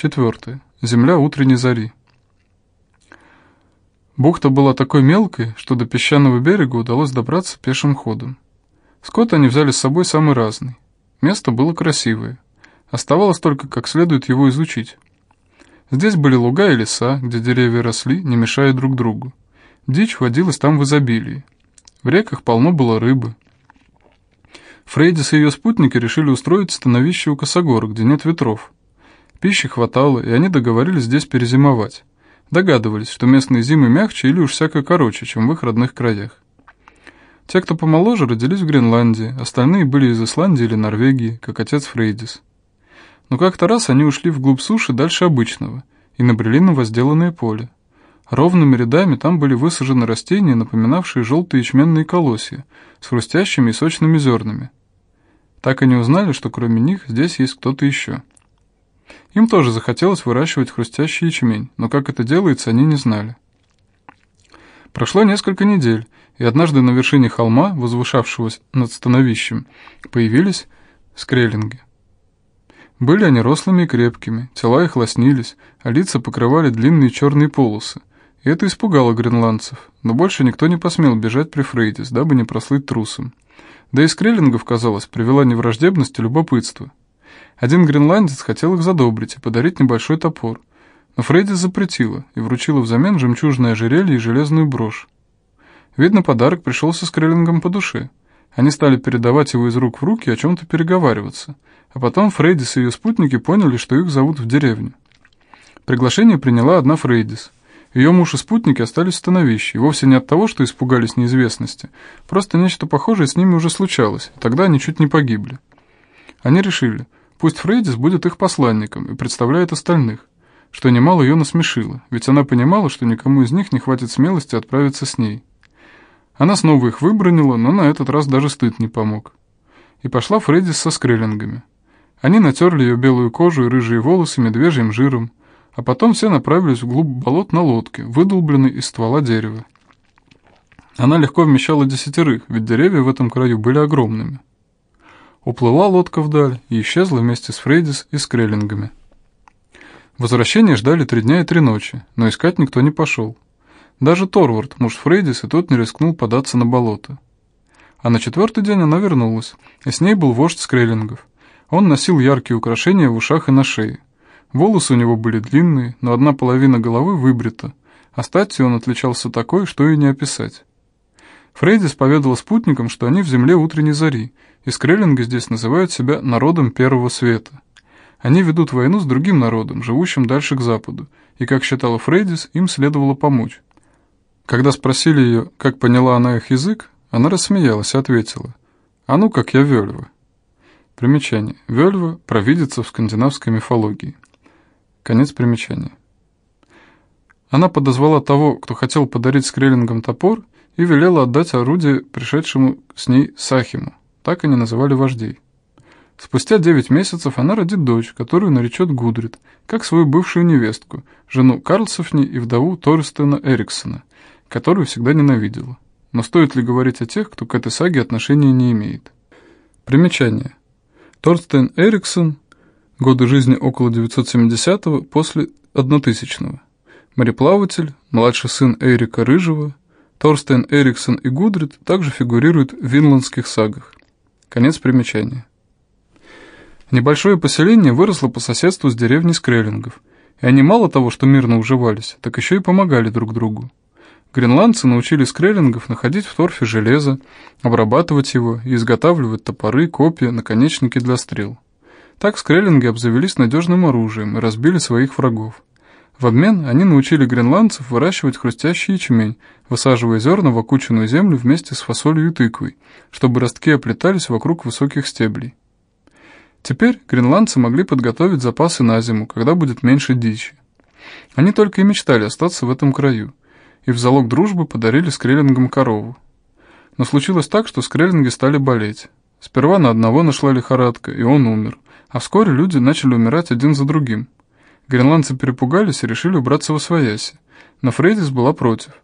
Четвертое. Земля утренней зари. Бухта была такой мелкой, что до песчаного берега удалось добраться пешим ходом. Скот они взяли с собой самый разный. Место было красивое. Оставалось только как следует его изучить. Здесь были луга и леса, где деревья росли, не мешая друг другу. Дичь водилась там в изобилии. В реках полно было рыбы. Фрейдис и ее спутники решили устроить становище у Косогора, где нет ветров. Пищи хватало, и они договорились здесь перезимовать. Догадывались, что местные зимы мягче или уж всяко короче, чем в их родных краях. Те, кто помоложе, родились в Гренландии, остальные были из Исландии или Норвегии, как отец Фрейдис. Но как-то раз они ушли вглубь суши дальше обычного и набрели на возделанное поле. Ровными рядами там были высажены растения, напоминавшие желтые ячменные колосья, с хрустящими и сочными зернами. Так они узнали, что кроме них здесь есть кто-то еще. Им тоже захотелось выращивать хрустящий ячмень, но как это делается, они не знали. Прошло несколько недель, и однажды на вершине холма, возвышавшегося над становищем, появились скреллинги. Были они рослыми и крепкими, тела их лоснились, а лица покрывали длинные черные полосы. И это испугало гренландцев, но больше никто не посмел бежать при Фрейдис, дабы не прослыть трусом. Да и скреллингов, казалось, привела не враждебность, а любопытство. Один гренландец хотел их задобрить и подарить небольшой топор, но Фрейдис запретила и вручила взамен жемчужное ожерелье и железную брошь. Видно, подарок пришелся скреллингам по душе. Они стали передавать его из рук в руки и о чем-то переговариваться, а потом Фрейдис и ее спутники поняли, что их зовут в деревню. Приглашение приняла одна Фрейдис – ее муж и спутники остались в становище, и вовсе не от того, что испугались неизвестности. Просто нечто похожее с ними уже случалось, и тогда они чуть не погибли. Они решили, пусть Фрейдис будет их посланником и представляет остальных, что немало ее насмешило, ведь она понимала, что никому из них не хватит смелости отправиться с ней. Она снова их выбронила, но на этот раз даже стыд не помог. И пошла Фрейдис со скреллингами. Они натерли ее белую кожу и рыжие волосы медвежьим жиром, а потом все направились вглубь болот на лодке, выдолбленной из ствола дерева. Она легко вмещала десятерых, ведь деревья в этом краю были огромными. Уплыла лодка вдаль и исчезла вместе с Фрейдис и с Креллингами. Возвращение ждали три дня и три ночи, но искать никто не пошел. Даже Торвард, муж Фрейдис, и тот не рискнул податься на болото. А на четвертый день она вернулась, и с ней был вождь Скреллингов. Он носил яркие украшения в ушах и на шее. Волосы у него были длинные, но одна половина головы выбрита, а статью он отличался такой, что и не описать. Фрейдис поведала спутникам, что они в земле утренней зари, и скреллинги здесь называют себя народом первого света. Они ведут войну с другим народом, живущим дальше к западу, и, как считала Фрейдис, им следовало помочь. Когда спросили ее, как поняла она их язык, она рассмеялась и ответила, «А ну, как я Вельва». Примечание. Вельва – провидица в скандинавской мифологии. Конец примечания. Она подозвала того, кто хотел подарить скреллингам топор, и велела отдать орудие пришедшему с ней Сахиму. Так они называли вождей. Спустя девять месяцев она родит дочь, которую наречет Гудрит, как свою бывшую невестку, жену Карлсофни и вдову Торстена Эриксона, которую всегда ненавидела. Но стоит ли говорить о тех, кто к этой саге отношения не имеет? Примечание. Торстен Эриксон Годы жизни около 970-го, после 1000-го. Мореплаватель, младший сын Эрика Рыжего, Торстен Эриксон и Гудрид также фигурируют в винландских сагах. Конец примечания. Небольшое поселение выросло по соседству с деревней Скреллингов, и они мало того, что мирно уживались, так еще и помогали друг другу. Гренландцы научили скреллингов находить в торфе железо, обрабатывать его и изготавливать топоры, копья, наконечники для стрел. Так скреллинги обзавелись надежным оружием и разбили своих врагов. В обмен они научили гренландцев выращивать хрустящий ячмень, высаживая зерна в окученную землю вместе с фасолью и тыквой, чтобы ростки оплетались вокруг высоких стеблей. Теперь гренландцы могли подготовить запасы на зиму, когда будет меньше дичи. Они только и мечтали остаться в этом краю, и в залог дружбы подарили скреллингам корову. Но случилось так, что скреллинги стали болеть. Сперва на одного нашла лихорадка, и он умер – а вскоре люди начали умирать один за другим. Гренландцы перепугались и решили убраться во свояси, но Фрейдис была против.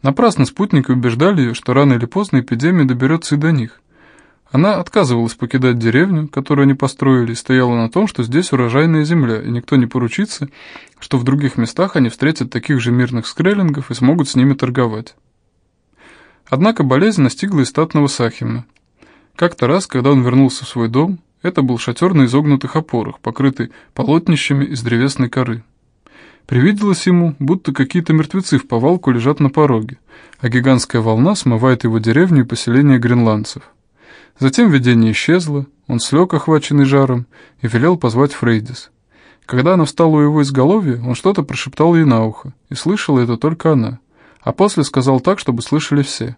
Напрасно спутники убеждали ее, что рано или поздно эпидемия доберется и до них. Она отказывалась покидать деревню, которую они построили, и стояла на том, что здесь урожайная земля, и никто не поручится, что в других местах они встретят таких же мирных скреллингов и смогут с ними торговать. Однако болезнь настигла и статного Сахима. Как-то раз, когда он вернулся в свой дом, это был шатер на изогнутых опорах, покрытый полотнищами из древесной коры. Привиделось ему, будто какие-то мертвецы в повалку лежат на пороге, а гигантская волна смывает его деревню и поселение гренландцев. Затем видение исчезло, он слег, охваченный жаром, и велел позвать Фрейдис. Когда она встала у его изголовья, он что-то прошептал ей на ухо, и слышала это только она, а после сказал так, чтобы слышали все.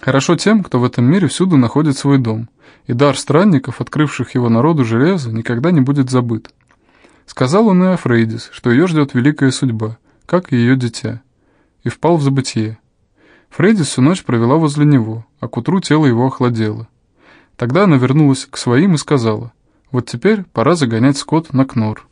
Хорошо тем, кто в этом мире всюду находит свой дом, и дар странников, открывших его народу железа, никогда не будет забыт. Сказал он и о Фрейдис, что ее ждет великая судьба, как и ее дитя, и впал в забытие. Фрейдис всю ночь провела возле него, а к утру тело его охладело. Тогда она вернулась к своим и сказала, «Вот теперь пора загонять скот на кнор».